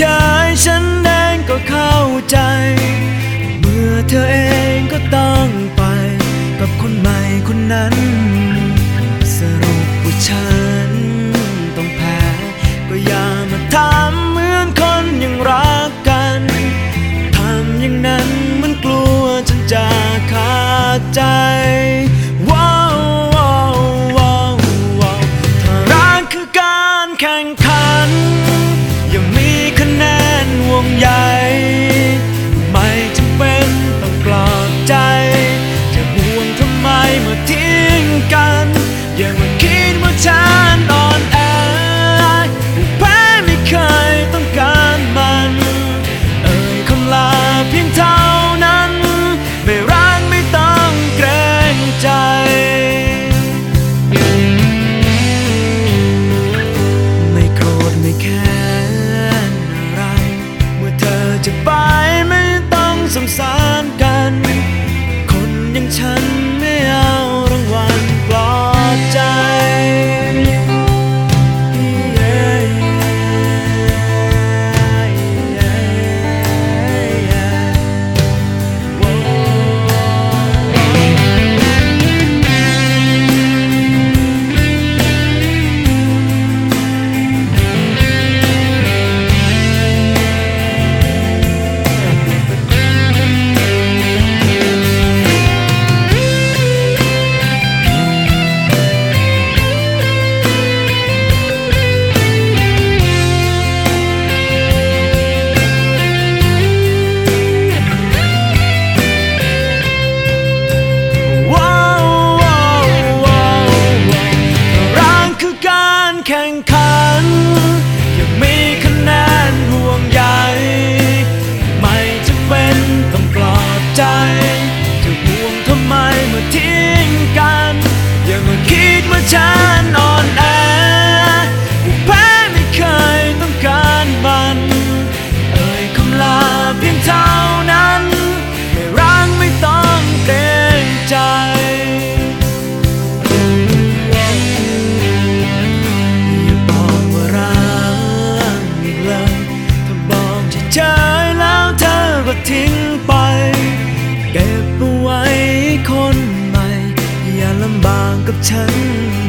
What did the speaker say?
ชายฉันแดงก็เข้าใจ เมื่อเธอเองก็ต้องไปกับคนใหม่คนนั้น สรุปว่าฉันต้องแพ้ ก็อย่ามาถามเหมือนคนยังรักกันทำอย่างนั้นมันกลัวฉันจะขาดใจ dòng dài. อย่างฉัน time. ฉัน